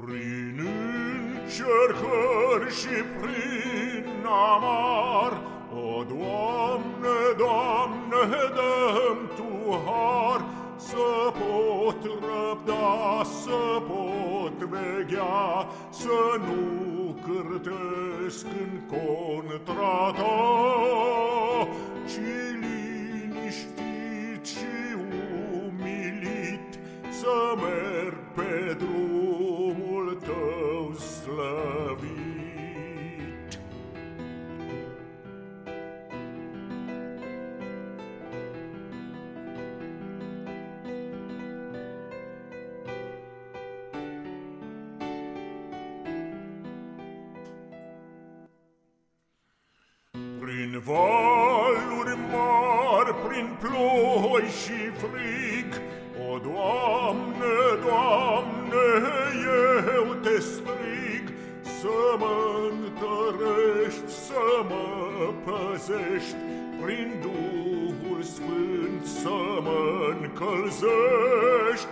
Prin încercări și prin amar, O, Doamne, Doamne, dăm Tu har, Să pot răbda, să pot veghea, Să nu cârtesc în contra Ta, Ci liniștit și umilit Să merg pe drum Prin valuri mari, prin ploi și frig, O, Doamne, Doamne, eu te strig, Să mă întărești, să mă păzești, Prin Duhul Sfânt să mă încălzești,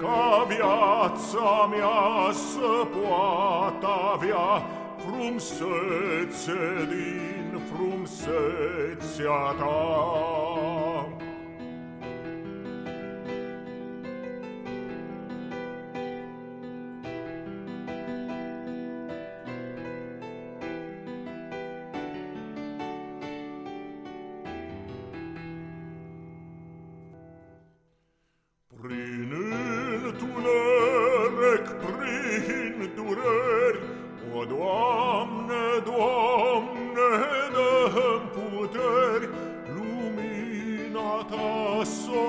Ca viața mea să poată avea frumsețe din frumsețea ta.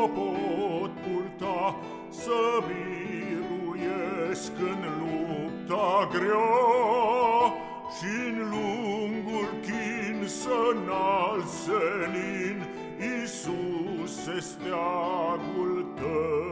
Ta să pot purta, Să biruiesc în lupta grea, Și-n lungul chin să-nalt senin, Iisuse, steagul Tău din.